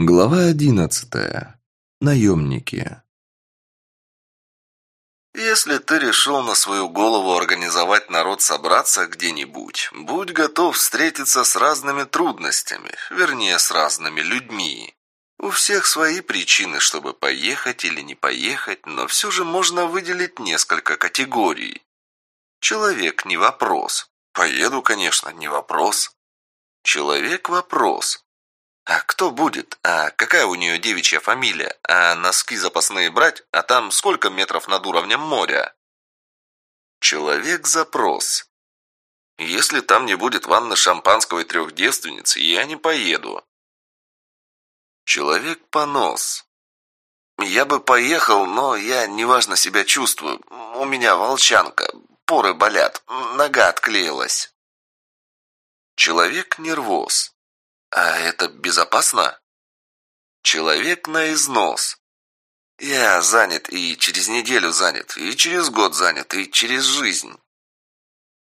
Глава одиннадцатая. Наемники. Если ты решил на свою голову организовать народ собраться где-нибудь, будь готов встретиться с разными трудностями, вернее, с разными людьми. У всех свои причины, чтобы поехать или не поехать, но все же можно выделить несколько категорий. Человек – не вопрос. Поеду, конечно, не вопрос. Человек – вопрос. А кто будет? А какая у нее девичья фамилия? А носки запасные брать? А там сколько метров над уровнем моря? Человек-запрос. Если там не будет ванны шампанского и трех девственниц, я не поеду. Человек-понос. Я бы поехал, но я неважно себя чувствую. У меня волчанка, поры болят, нога отклеилась. Человек-нервоз. А это безопасно? Человек на износ. Я занят и через неделю занят, и через год занят, и через жизнь.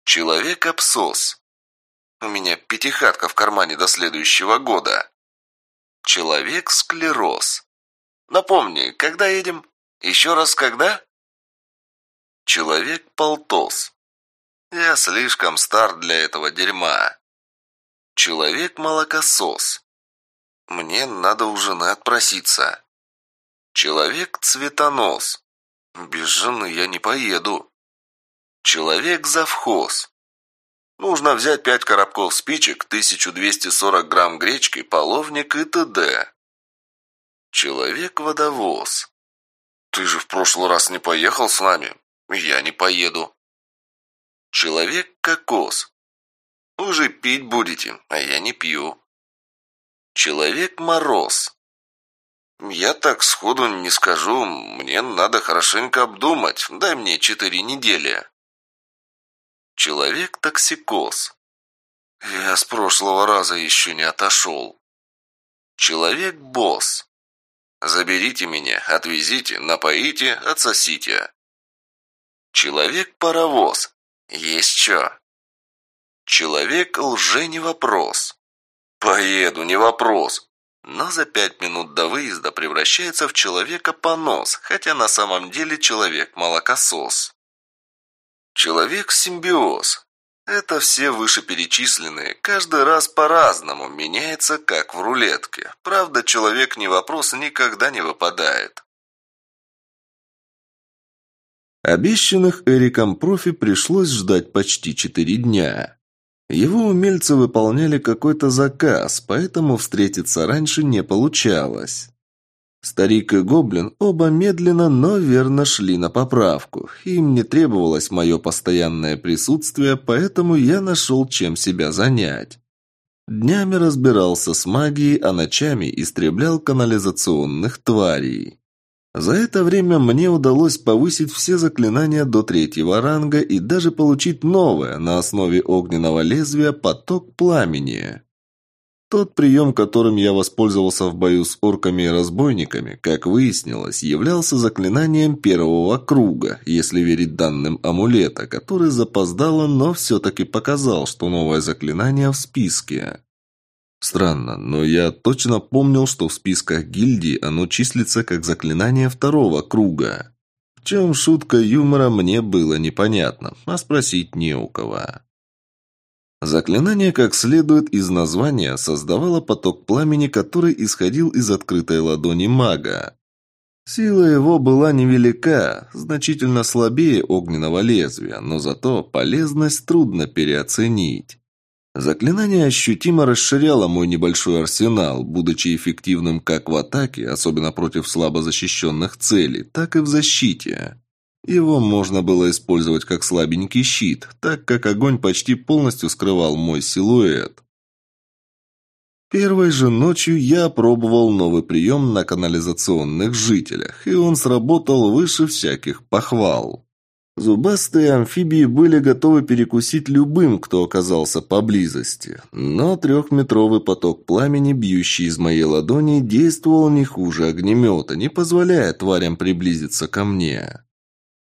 Человек-абсос. У меня пятихатка в кармане до следующего года. Человек-склероз. Напомни, когда едем? Еще раз когда? Человек-полтос. Я слишком стар для этого дерьма. Человек-молокосос. Мне надо у жены отпроситься. Человек-цветонос. Без жены я не поеду. Человек-завхоз. Нужно взять пять коробков спичек, 1240 грамм гречки, половник и т.д. Человек-водовоз. Ты же в прошлый раз не поехал с нами. Я не поеду. Человек-кокос. Вы же пить будете, а я не пью. Человек-мороз. Я так сходу не скажу, мне надо хорошенько обдумать. Дай мне четыре недели. Человек-токсикоз. Я с прошлого раза еще не отошел. Человек-босс. Заберите меня, отвезите, напоите, отсосите. Человек-паровоз. Есть что? Человек лже не вопрос. Поеду, не вопрос. Но за пять минут до выезда превращается в человека-понос, хотя на самом деле человек-молокосос. Человек-симбиоз. Это все вышеперечисленные, каждый раз по-разному, меняется как в рулетке. Правда, человек не вопрос никогда не выпадает. Обещанных Эриком профи пришлось ждать почти четыре дня. Его умельцы выполняли какой-то заказ, поэтому встретиться раньше не получалось. Старик и гоблин оба медленно, но верно шли на поправку. Им не требовалось мое постоянное присутствие, поэтому я нашел чем себя занять. Днями разбирался с магией, а ночами истреблял канализационных тварей. За это время мне удалось повысить все заклинания до третьего ранга и даже получить новое на основе огненного лезвия «Поток пламени». Тот прием, которым я воспользовался в бою с орками и разбойниками, как выяснилось, являлся заклинанием первого круга, если верить данным амулета, который запоздало, но все-таки показал, что новое заклинание в списке. Странно, но я точно помнил, что в списках гильдии оно числится как заклинание второго круга. В чем шутка юмора мне было непонятно, а спросить не у кого. Заклинание, как следует из названия, создавало поток пламени, который исходил из открытой ладони мага. Сила его была невелика, значительно слабее огненного лезвия, но зато полезность трудно переоценить. Заклинание ощутимо расширяло мой небольшой арсенал, будучи эффективным как в атаке, особенно против слабо защищенных целей, так и в защите. Его можно было использовать как слабенький щит, так как огонь почти полностью скрывал мой силуэт. Первой же ночью я опробовал новый прием на канализационных жителях, и он сработал выше всяких похвал. Зубастые амфибии были готовы перекусить любым, кто оказался поблизости. Но трехметровый поток пламени, бьющий из моей ладони, действовал не хуже огнемета, не позволяя тварям приблизиться ко мне.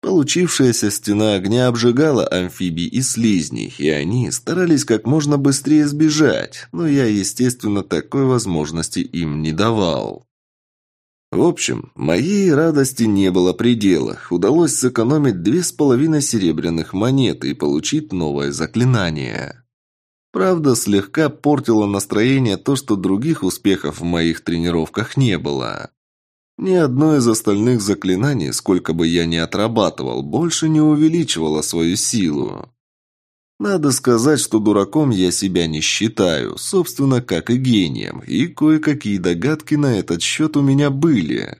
Получившаяся стена огня обжигала амфибий и слизней, и они старались как можно быстрее сбежать, но я, естественно, такой возможности им не давал. В общем, моей радости не было предела. Удалось сэкономить две с половиной серебряных монеты и получить новое заклинание. Правда, слегка портило настроение то, что других успехов в моих тренировках не было. Ни одно из остальных заклинаний, сколько бы я ни отрабатывал, больше не увеличивало свою силу. Надо сказать, что дураком я себя не считаю, собственно, как и гением, и кое-какие догадки на этот счет у меня были.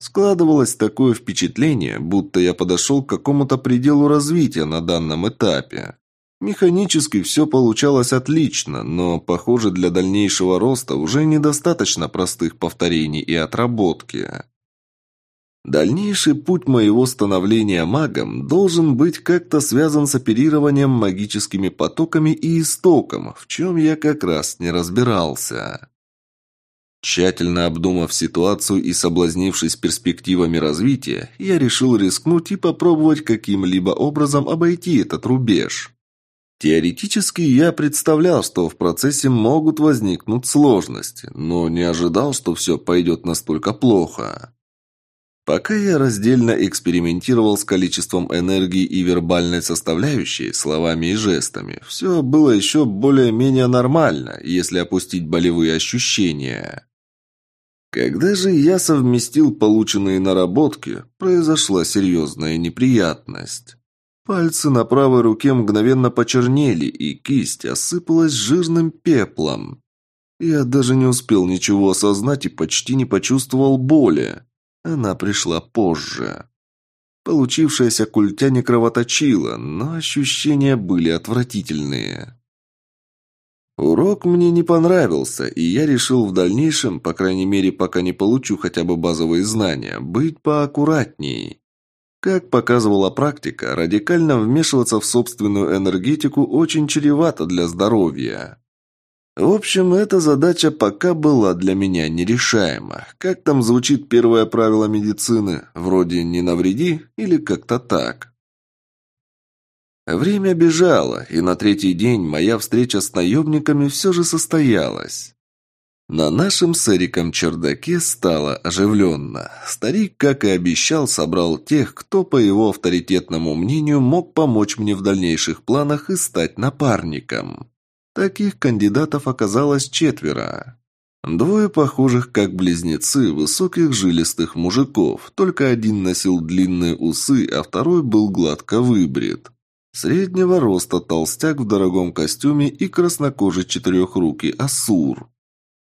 Складывалось такое впечатление, будто я подошел к какому-то пределу развития на данном этапе. Механически все получалось отлично, но, похоже, для дальнейшего роста уже недостаточно простых повторений и отработки. Дальнейший путь моего становления магом должен быть как-то связан с оперированием магическими потоками и истоком, в чем я как раз не разбирался. Тщательно обдумав ситуацию и соблазнившись перспективами развития, я решил рискнуть и попробовать каким-либо образом обойти этот рубеж. Теоретически я представлял, что в процессе могут возникнуть сложности, но не ожидал, что все пойдет настолько плохо. Пока я раздельно экспериментировал с количеством энергии и вербальной составляющей, словами и жестами, все было еще более-менее нормально, если опустить болевые ощущения. Когда же я совместил полученные наработки, произошла серьезная неприятность. Пальцы на правой руке мгновенно почернели, и кисть осыпалась жирным пеплом. Я даже не успел ничего осознать и почти не почувствовал боли. Она пришла позже. Получившаяся культя не кровоточила, но ощущения были отвратительные. Урок мне не понравился, и я решил в дальнейшем, по крайней мере, пока не получу хотя бы базовые знания, быть поаккуратней. Как показывала практика, радикально вмешиваться в собственную энергетику очень чревато для здоровья. В общем, эта задача пока была для меня нерешаема. Как там звучит первое правило медицины? Вроде «не навреди» или как-то так. Время бежало, и на третий день моя встреча с наемниками все же состоялась. На нашем с Эриком чердаке стало оживленно. Старик, как и обещал, собрал тех, кто, по его авторитетному мнению, мог помочь мне в дальнейших планах и стать напарником. Таких кандидатов оказалось четверо. Двое похожих как близнецы, высоких жилистых мужиков, только один носил длинные усы, а второй был гладко выбрит. Среднего роста толстяк в дорогом костюме и краснокожий четырехрукий асур.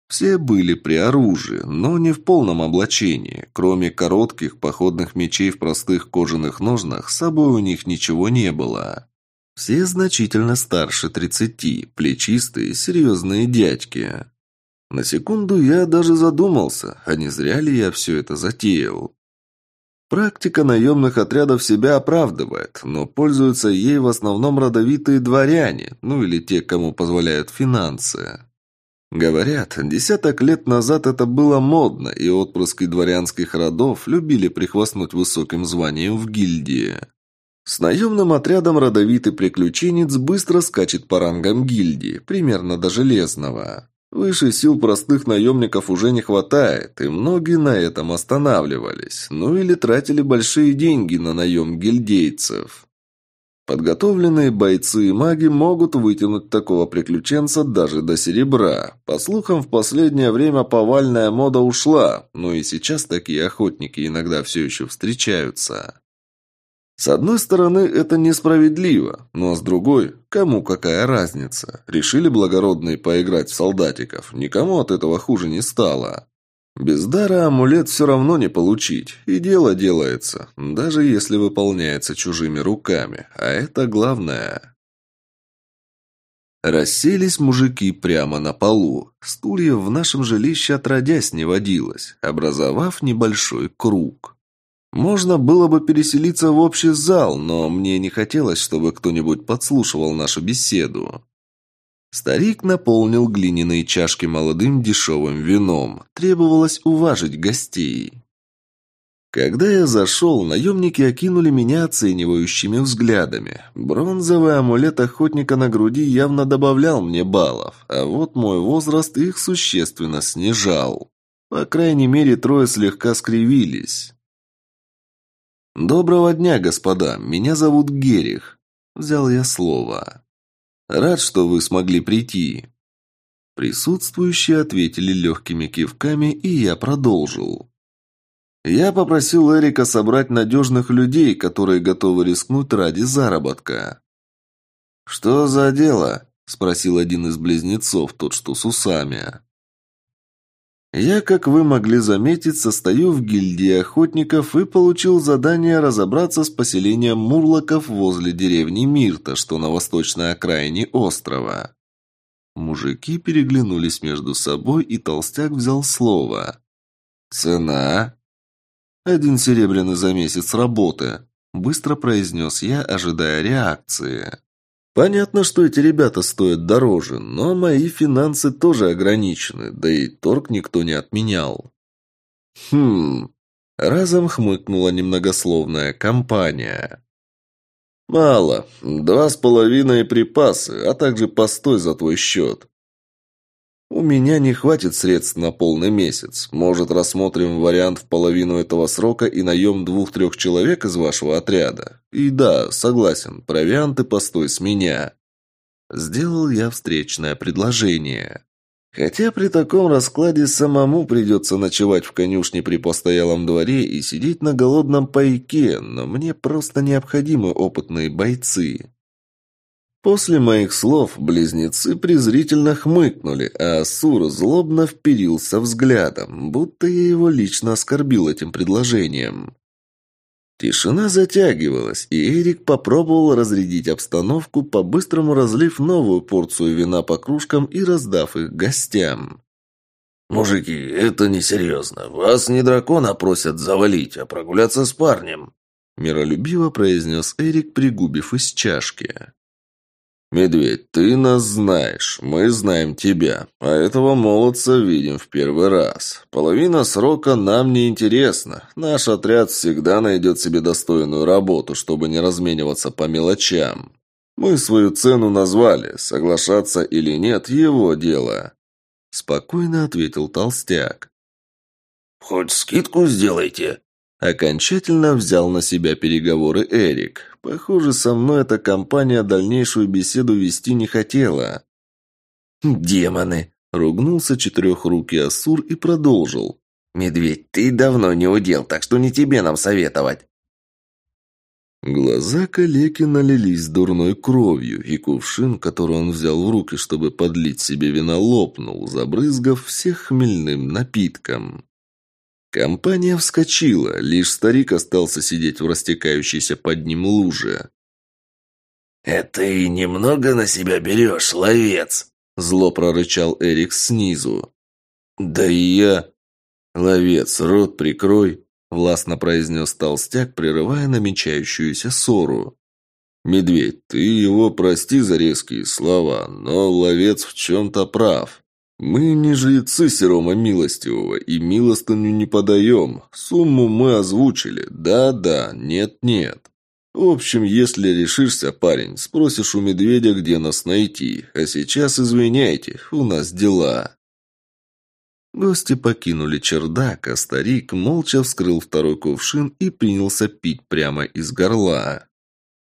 Все были при оружии, но не в полном облачении. Кроме коротких походных мечей в простых кожаных ножнах, с собой у них ничего не было. Все значительно старше тридцати, плечистые, серьезные дядьки. На секунду я даже задумался, а не зря ли я все это затеял. Практика наемных отрядов себя оправдывает, но пользуются ей в основном родовитые дворяне, ну или те, кому позволяют финансы. Говорят, десяток лет назад это было модно, и отпрыски дворянских родов любили прихвастнуть высоким званием в гильдии. С наемным отрядом родовитый приключенец быстро скачет по рангам гильдии, примерно до железного. Выше сил простых наемников уже не хватает, и многие на этом останавливались, ну или тратили большие деньги на наем гильдейцев. Подготовленные бойцы и маги могут вытянуть такого приключенца даже до серебра. По слухам, в последнее время повальная мода ушла, но и сейчас такие охотники иногда все еще встречаются. С одной стороны, это несправедливо, но с другой, кому какая разница? Решили благородные поиграть в солдатиков, никому от этого хуже не стало. Без дара амулет все равно не получить, и дело делается, даже если выполняется чужими руками, а это главное. Расселись мужики прямо на полу. Стульев в нашем жилище отродясь не водилось, образовав небольшой круг. Можно было бы переселиться в общий зал, но мне не хотелось, чтобы кто-нибудь подслушивал нашу беседу. Старик наполнил глиняные чашки молодым дешевым вином. Требовалось уважить гостей. Когда я зашел, наемники окинули меня оценивающими взглядами. Бронзовый амулет охотника на груди явно добавлял мне баллов, а вот мой возраст их существенно снижал. По крайней мере, трое слегка скривились. «Доброго дня, господа. Меня зовут Герих». Взял я слово. «Рад, что вы смогли прийти». Присутствующие ответили легкими кивками, и я продолжил. Я попросил Эрика собрать надежных людей, которые готовы рискнуть ради заработка. «Что за дело?» – спросил один из близнецов, тот, что с усами. Я, как вы могли заметить, состою в гильдии охотников и получил задание разобраться с поселением мурлоков возле деревни Мирта, что на восточной окраине острова. Мужики переглянулись между собой, и толстяк взял слово. «Цена?» «Один серебряный за месяц работы», – быстро произнес я, ожидая реакции. Понятно, что эти ребята стоят дороже, но мои финансы тоже ограничены, да и торг никто не отменял. Хм, разом хмыкнула немногословная компания. Мало, два с половиной припасы, а также постой за твой счет. «У меня не хватит средств на полный месяц. Может, рассмотрим вариант в половину этого срока и наем двух-трех человек из вашего отряда? И да, согласен, провианты постой с меня». Сделал я встречное предложение. Хотя при таком раскладе самому придется ночевать в конюшне при постоялом дворе и сидеть на голодном пайке, но мне просто необходимы опытные бойцы. После моих слов близнецы презрительно хмыкнули, а Асур злобно вперился взглядом, будто я его лично оскорбил этим предложением. Тишина затягивалась, и Эрик попробовал разрядить обстановку, по-быстрому разлив новую порцию вина по кружкам и раздав их гостям. «Мужики, это несерьезно. Вас не дракона просят завалить, а прогуляться с парнем», миролюбиво произнес Эрик, пригубив из чашки. «Медведь, ты нас знаешь, мы знаем тебя, а этого молодца видим в первый раз. Половина срока нам не интересна. Наш отряд всегда найдет себе достойную работу, чтобы не размениваться по мелочам. Мы свою цену назвали, соглашаться или нет – его дело». Спокойно ответил толстяк. «Хоть скидку сделайте», Окончательно взял на себя переговоры Эрик. Похоже, со мной эта компания дальнейшую беседу вести не хотела. «Демоны!» – ругнулся четырехрукий Асур и продолжил. «Медведь, ты давно не удел, так что не тебе нам советовать». Глаза калеки налились дурной кровью, и кувшин, который он взял в руки, чтобы подлить себе вина, лопнул, забрызгав всех хмельным напитком. Компания вскочила, лишь старик остался сидеть в растекающейся под ним луже. «Это и немного на себя берешь, ловец!» Зло прорычал Эрик снизу. «Да и я...» «Ловец, рот прикрой!» Властно произнес толстяк, прерывая намечающуюся ссору. «Медведь, ты его прости за резкие слова, но ловец в чем-то прав. «Мы не жрецы Серома Милостивого и милостыню не подаем. Сумму мы озвучили. Да-да, нет-нет. В общем, если решишься, парень, спросишь у медведя, где нас найти. А сейчас, извиняйте, у нас дела». Гости покинули чердак, а старик молча вскрыл второй кувшин и принялся пить прямо из горла.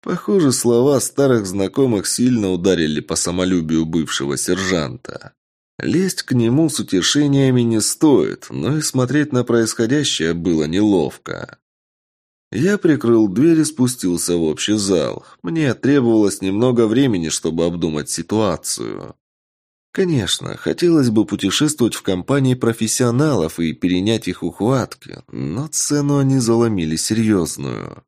Похоже, слова старых знакомых сильно ударили по самолюбию бывшего сержанта. Лезть к нему с утешениями не стоит, но и смотреть на происходящее было неловко. Я прикрыл дверь и спустился в общий зал. Мне требовалось немного времени, чтобы обдумать ситуацию. Конечно, хотелось бы путешествовать в компании профессионалов и перенять их ухватки, но цену они заломили серьезную.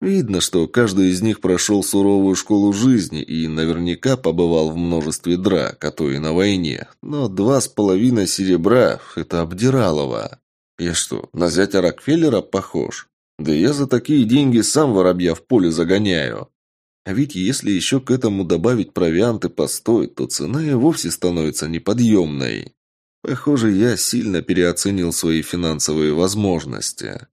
Видно, что каждый из них прошел суровую школу жизни и наверняка побывал в множестве драк, а то и на войне. Но два с половиной серебра – это обдиралово. Я что, на зятя Рокфеллера похож? Да я за такие деньги сам воробья в поле загоняю. А ведь если еще к этому добавить провианты постой, то цена и вовсе становится неподъемной. Похоже, я сильно переоценил свои финансовые возможности.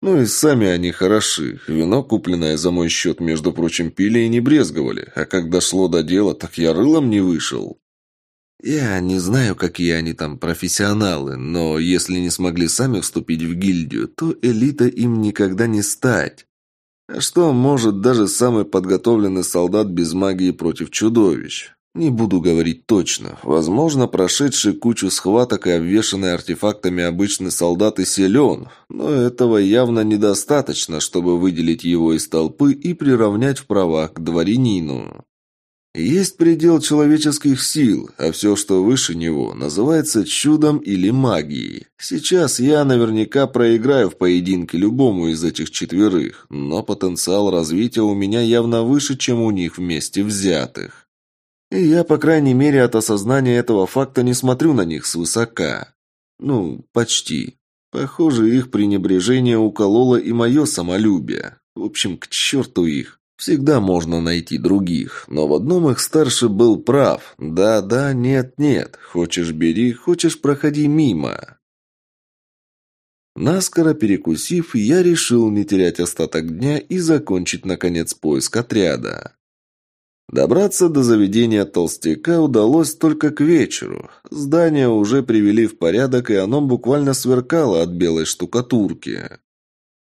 Ну и сами они хороши. Вино, купленное за мой счет, между прочим, пили и не брезговали. А как дошло до дела, так я рылом не вышел. Я не знаю, какие они там профессионалы, но если не смогли сами вступить в гильдию, то элита им никогда не стать. А что может даже самый подготовленный солдат без магии против чудовищ? Не буду говорить точно. Возможно, прошедший кучу схваток и обвешанный артефактами обычный солдат и силен, но этого явно недостаточно, чтобы выделить его из толпы и приравнять в правах к дворянину. Есть предел человеческих сил, а все, что выше него, называется чудом или магией. Сейчас я наверняка проиграю в поединке любому из этих четверых, но потенциал развития у меня явно выше, чем у них вместе взятых. И я, по крайней мере, от осознания этого факта не смотрю на них свысока. Ну, почти. Похоже, их пренебрежение укололо и мое самолюбие. В общем, к черту их. Всегда можно найти других, но в одном их старший был прав. Да-да, нет-нет. Хочешь – бери, хочешь – проходи мимо. Наскоро перекусив, я решил не терять остаток дня и закончить, наконец, поиск отряда. Добраться до заведения толстяка удалось только к вечеру. Здание уже привели в порядок, и оно буквально сверкало от белой штукатурки.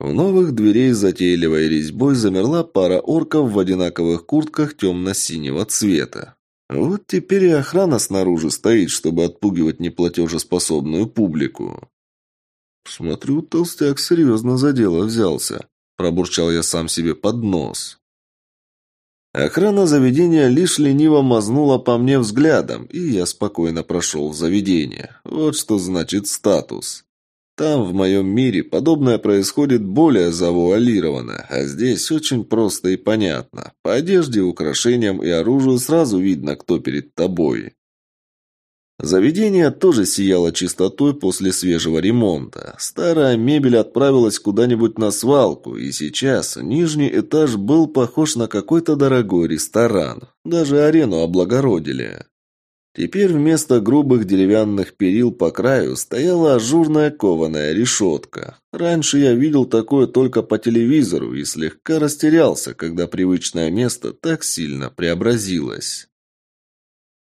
В новых дверей затейливой резьбой замерла пара орков в одинаковых куртках темно-синего цвета. Вот теперь и охрана снаружи стоит, чтобы отпугивать неплатежеспособную публику. «Смотрю, толстяк серьезно за дело взялся», – пробурчал я сам себе под нос. Охрана заведения лишь лениво мазнула по мне взглядом, и я спокойно прошел в заведение. Вот что значит статус. Там, в моем мире, подобное происходит более завуалированно, а здесь очень просто и понятно. По одежде, украшениям и оружию сразу видно, кто перед тобой. Заведение тоже сияло чистотой после свежего ремонта. Старая мебель отправилась куда-нибудь на свалку, и сейчас нижний этаж был похож на какой-то дорогой ресторан. Даже арену облагородили. Теперь вместо грубых деревянных перил по краю стояла ажурная кованая решетка. Раньше я видел такое только по телевизору и слегка растерялся, когда привычное место так сильно преобразилось.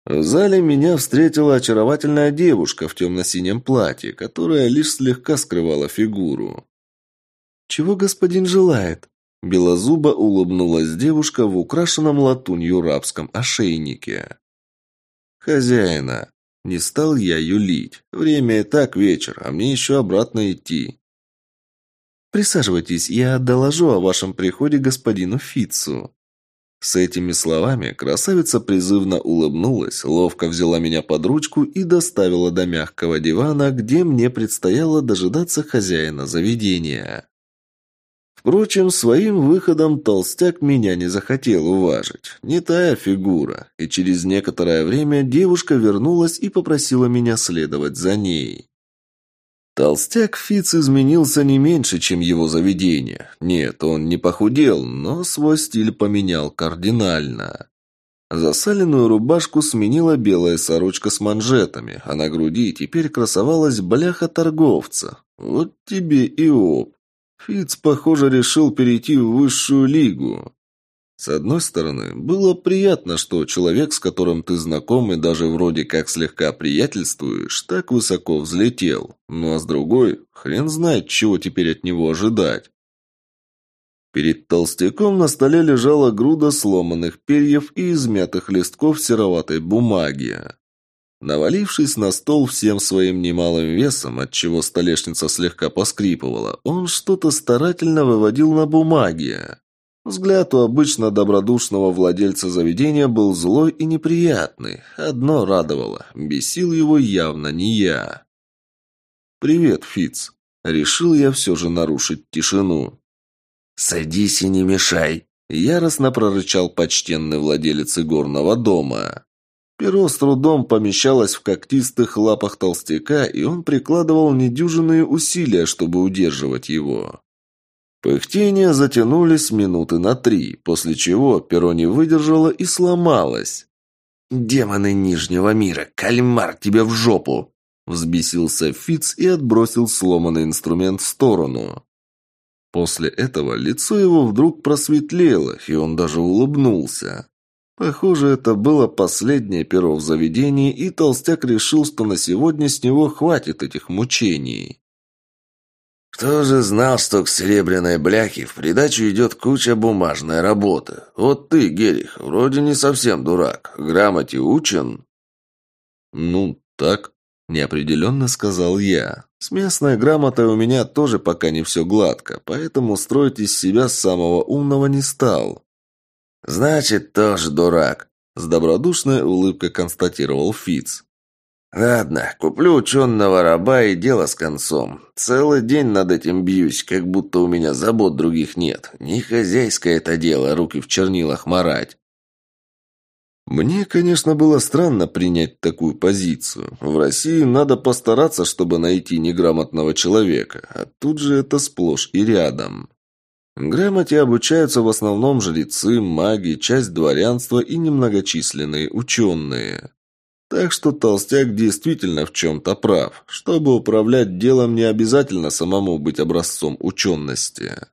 В зале меня встретила очаровательная девушка в темно-синем платье, которая лишь слегка скрывала фигуру. «Чего господин желает?» Белозуба улыбнулась девушка в украшенном латунью рабском ошейнике. «Хозяина!» Не стал я юлить. Время и так вечер, а мне еще обратно идти. «Присаживайтесь, я доложу о вашем приходе господину Фицу». С этими словами красавица призывно улыбнулась, ловко взяла меня под ручку и доставила до мягкого дивана, где мне предстояло дожидаться хозяина заведения. Впрочем, своим выходом толстяк меня не захотел уважить. Не тая фигура. И через некоторое время девушка вернулась и попросила меня следовать за ней. Толстяк Фиц изменился не меньше, чем его заведение. Нет, он не похудел, но свой стиль поменял кардинально. Засаленную рубашку сменила белая сорочка с манжетами, а на груди теперь красовалась бляха торговца. Вот тебе и оп. Фиц, похоже, решил перейти в высшую лигу. С одной стороны, было приятно, что человек, с которым ты знаком и даже вроде как слегка приятельствуешь, так высоко взлетел. Ну а с другой, хрен знает, чего теперь от него ожидать. Перед толстяком на столе лежала груда сломанных перьев и измятых листков сероватой бумаги. Навалившись на стол всем своим немалым весом, отчего столешница слегка поскрипывала, он что-то старательно выводил на бумаге. Взгляд у обычно добродушного владельца заведения был злой и неприятный. Одно радовало – бесил его явно не я. «Привет, Фиц. Решил я все же нарушить тишину. «Садись и не мешай!» – яростно прорычал почтенный владелец игорного дома. Перо с трудом помещалось в когтистых лапах толстяка, и он прикладывал недюжинные усилия, чтобы удерживать его. Пыхтения затянулись минуты на три, после чего перо не выдержало и сломалось. «Демоны Нижнего мира! Кальмар тебе в жопу!» Взбесился Фиц и отбросил сломанный инструмент в сторону. После этого лицо его вдруг просветлело, и он даже улыбнулся. Похоже, это было последнее перо в заведении, и толстяк решил, что на сегодня с него хватит этих мучений. Кто же знал, что к серебряной бляхе в придачу идет куча бумажной работы? Вот ты, Герих, вроде не совсем дурак. Грамоте учен? Ну, так, неопределенно сказал я. С местной грамотой у меня тоже пока не все гладко, поэтому строить из себя самого умного не стал. «Значит, тоже дурак», — с добродушной улыбкой констатировал Фиц. «Ладно, куплю ученого раба и дело с концом. Целый день над этим бьюсь, как будто у меня забот других нет. Не хозяйское это дело, руки в чернилах марать». Мне, конечно, было странно принять такую позицию. В России надо постараться, чтобы найти неграмотного человека, а тут же это сплошь и рядом. Грамоте обучаются в основном жрецы, маги, часть дворянства и немногочисленные ученые. Так что толстяк действительно в чем-то прав. Чтобы управлять делом, не обязательно самому быть образцом учености.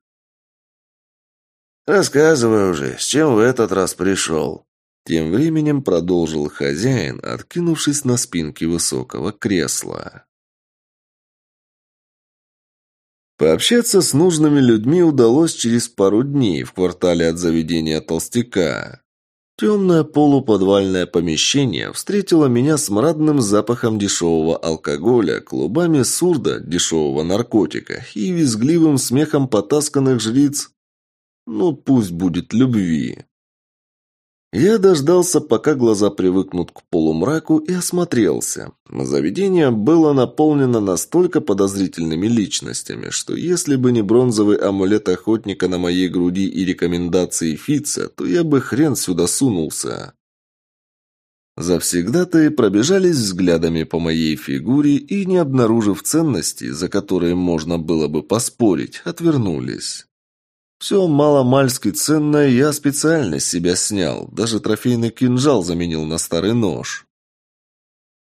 «Рассказывай уже, с чем в этот раз пришел?» Тем временем продолжил хозяин, откинувшись на спинке высокого кресла. Пообщаться с нужными людьми удалось через пару дней в квартале от заведения толстяка. Темное полуподвальное помещение встретило меня смрадным запахом дешевого алкоголя, клубами сурда, дешевого наркотика и визгливым смехом потасканных жриц. Ну, пусть будет любви. Я дождался, пока глаза привыкнут к полумраку, и осмотрелся. Заведение было наполнено настолько подозрительными личностями, что если бы не бронзовый амулет охотника на моей груди и рекомендации Фица, то я бы хрен сюда сунулся. Завсегда-то и пробежались взглядами по моей фигуре и, не обнаружив ценностей, за которые можно было бы поспорить, отвернулись. Все маломальски ценное я специально с себя снял, даже трофейный кинжал заменил на старый нож.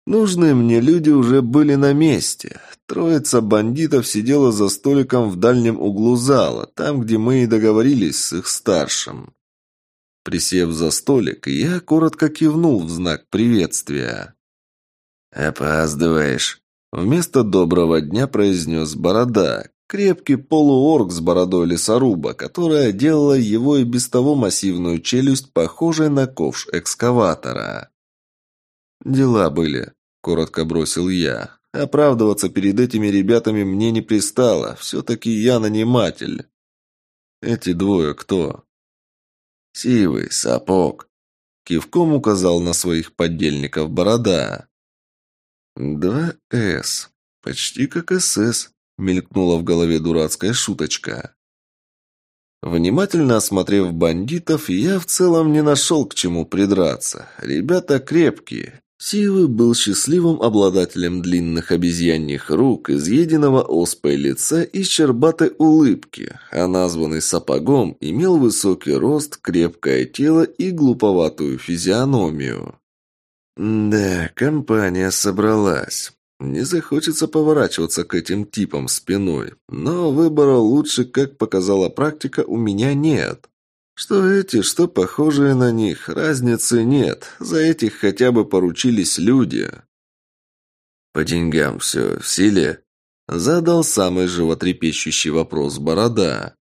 Нужные мне люди уже были на месте. Троица бандитов сидела за столиком в дальнем углу зала, там, где мы и договорились с их старшим. Присев за столик, я коротко кивнул в знак приветствия. «Опаздываешь», — вместо доброго дня произнес Борода, Крепкий полуорг с бородой лесоруба, которая делала его и без того массивную челюсть, похожей на ковш экскаватора. «Дела были», — коротко бросил я. «Оправдываться перед этими ребятами мне не пристало. Все-таки я наниматель». «Эти двое кто?» «Сивый, сапог», — кивком указал на своих поддельников борода. «Два «С». Почти как СС», Мелькнула в голове дурацкая шуточка. Внимательно осмотрев бандитов, я в целом не нашел к чему придраться. Ребята крепкие. Сивы был счастливым обладателем длинных обезьяньих рук, изъеденного оспой лица и щербатой улыбки, а названный сапогом имел высокий рост, крепкое тело и глуповатую физиономию. Да, компания собралась. Не захочется поворачиваться к этим типам спиной, но выбора лучше, как показала практика, у меня нет. Что эти, что похожие на них, разницы нет. За этих хотя бы поручились люди. «По деньгам все в силе?» Задал самый животрепещущий вопрос Борода.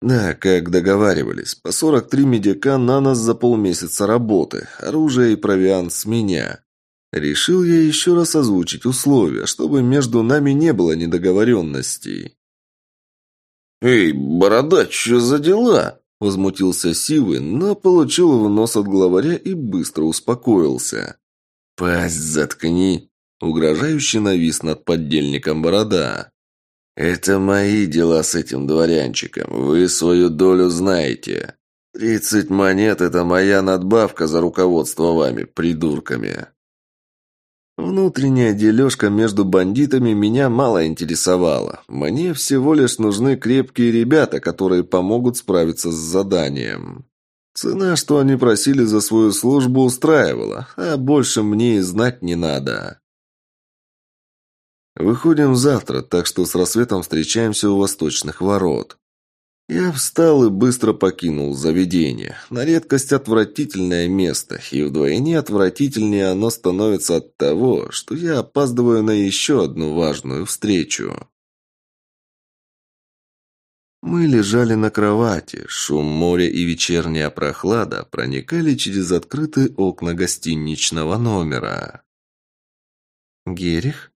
«Да, как договаривались. По 43 медика на нас за полмесяца работы. Оружие и провиант с меня. Решил я еще раз озвучить условия, чтобы между нами не было недоговоренностей. «Эй, бородач, что за дела?» Возмутился Сивый, но получил в нос от главаря и быстро успокоился. «Пасть заткни!» Угрожающе навис над поддельником борода. «Это мои дела с этим дворянчиком. Вы свою долю знаете. Тридцать монет – это моя надбавка за руководство вами, придурками». Внутренняя дележка между бандитами меня мало интересовала. Мне всего лишь нужны крепкие ребята, которые помогут справиться с заданием. Цена, что они просили за свою службу, устраивала, а больше мне и знать не надо. Выходим завтра, так что с рассветом встречаемся у восточных ворот. Я встал и быстро покинул заведение. На редкость отвратительное место, и вдвойне отвратительнее оно становится от того, что я опаздываю на еще одну важную встречу. Мы лежали на кровати, шум моря и вечерняя прохлада проникали через открытые окна гостиничного номера. Герих?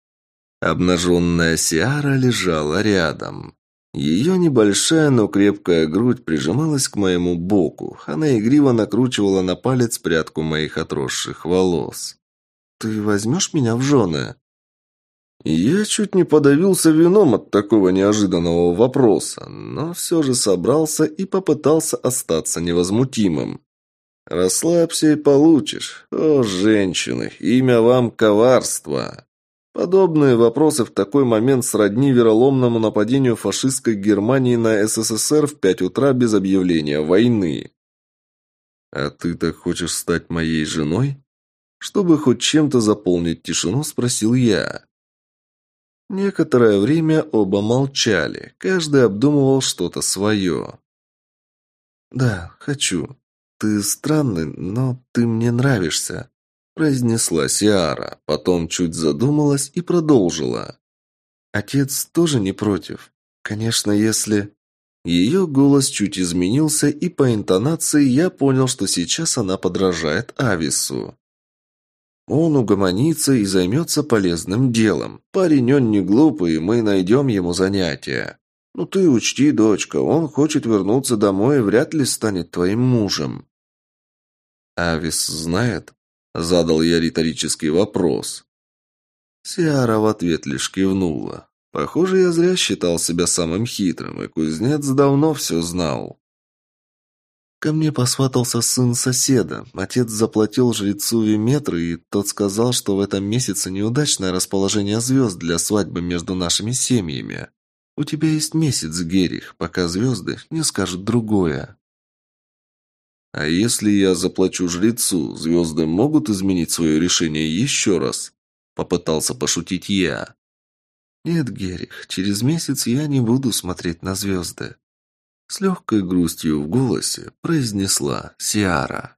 Обнаженная Сиара лежала рядом. Ее небольшая, но крепкая грудь прижималась к моему боку. Она игриво накручивала на палец прядку моих отросших волос. «Ты возьмешь меня в жены?» Я чуть не подавился вином от такого неожиданного вопроса, но все же собрался и попытался остаться невозмутимым. «Расслабься и получишь. О, женщины, имя вам коварство!» Подобные вопросы в такой момент сродни вероломному нападению фашистской Германии на СССР в пять утра без объявления войны. «А ты так хочешь стать моей женой?» Чтобы хоть чем-то заполнить тишину, спросил я. Некоторое время оба молчали, каждый обдумывал что-то свое. «Да, хочу. Ты странный, но ты мне нравишься», произнесла Сиара, потом чуть задумалась и продолжила. Отец тоже не против. Конечно, если... Ее голос чуть изменился, и по интонации я понял, что сейчас она подражает Авису. Он угомонится и займется полезным делом. Парень он не глупый, мы найдем ему занятие. Ну ты учти, дочка, он хочет вернуться домой и вряд ли станет твоим мужем. Авис знает? Задал я риторический вопрос. Сиара в ответ лишь кивнула. Похоже, я зря считал себя самым хитрым, и кузнец давно все знал. Ко мне посватался сын соседа. Отец заплатил жрецу Виметру, и тот сказал, что в этом месяце неудачное расположение звезд для свадьбы между нашими семьями. У тебя есть месяц, Герих, пока звезды не скажут другое. А если я заплачу жрецу, звезды могут изменить свое решение еще раз? Попытался пошутить я. Нет, Герих, через месяц я не буду смотреть на звезды. С легкой грустью в голосе произнесла Сиара.